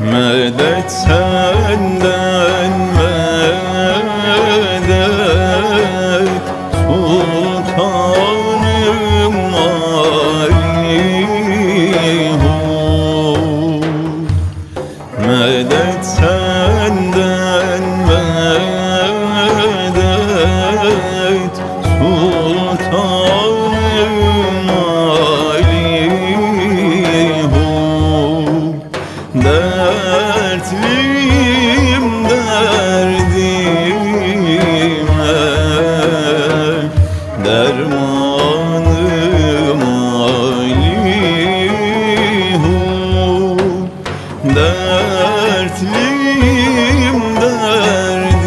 Medet senden medet Sultanım. Alihu Medet senden medet Sultanım Dertliyim derdime Dermanım Alihu. Dertliyim derdime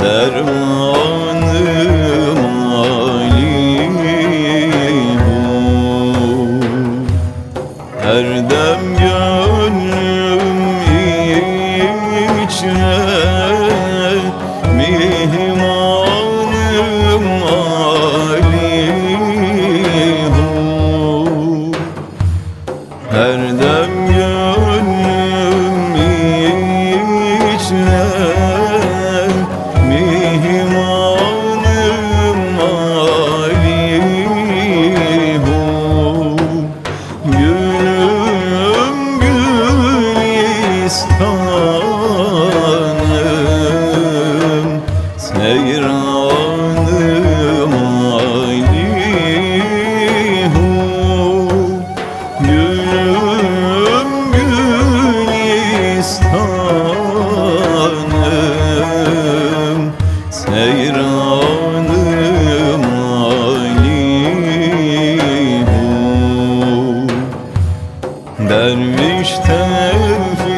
Dermanım her dem gönlüm içre Mihmanım Alihu Her dem gönlüm gülistanım Seyranım Alihu Gülüm gülistanım Seyranım Derviş tevfik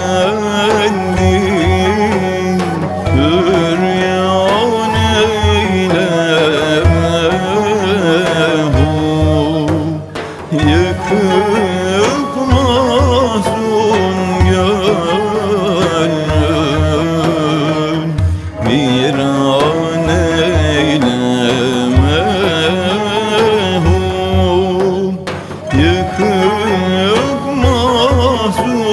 masum